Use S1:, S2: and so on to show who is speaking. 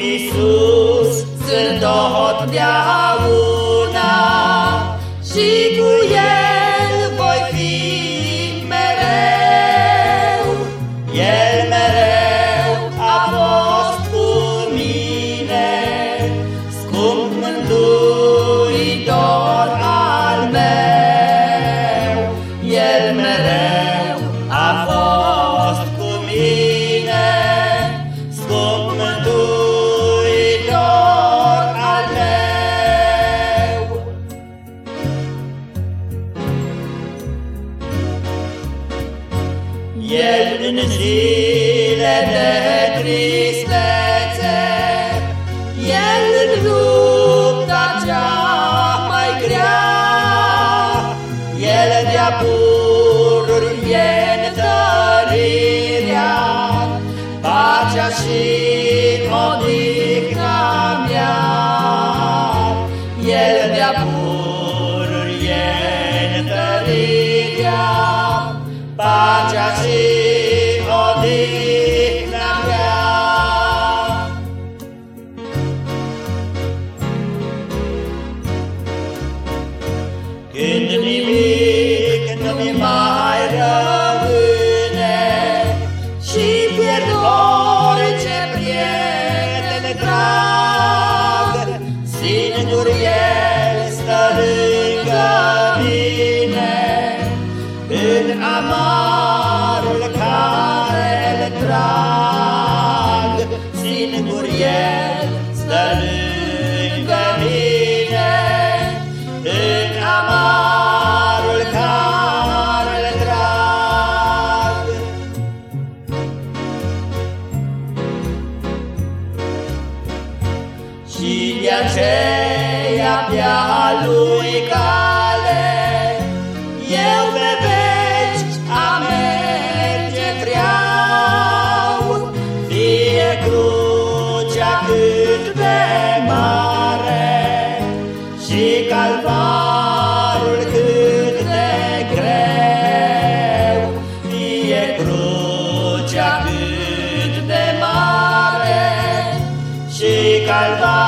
S1: Iisus sunt auna, și cu El voi fi mereu. El mereu a fost cu mine, scump mântuitor al meu. El mereu a fost În zile de tristețe, El în lupta cea mai grea, El de-a pururi e întărirea, pacea și odihna mea. El de-a pururi e întărirea, pacea și odihna mea. Când nimic nu-mi mai rămâne Și pierd orice prieten drag Singur el stă lângă mine În de aceea pe-a lui cale Eu pe veci a merge vreau. Fie crucea cât de mare Și calvarul cât de greu. Fie crucea cât de mare și calvarul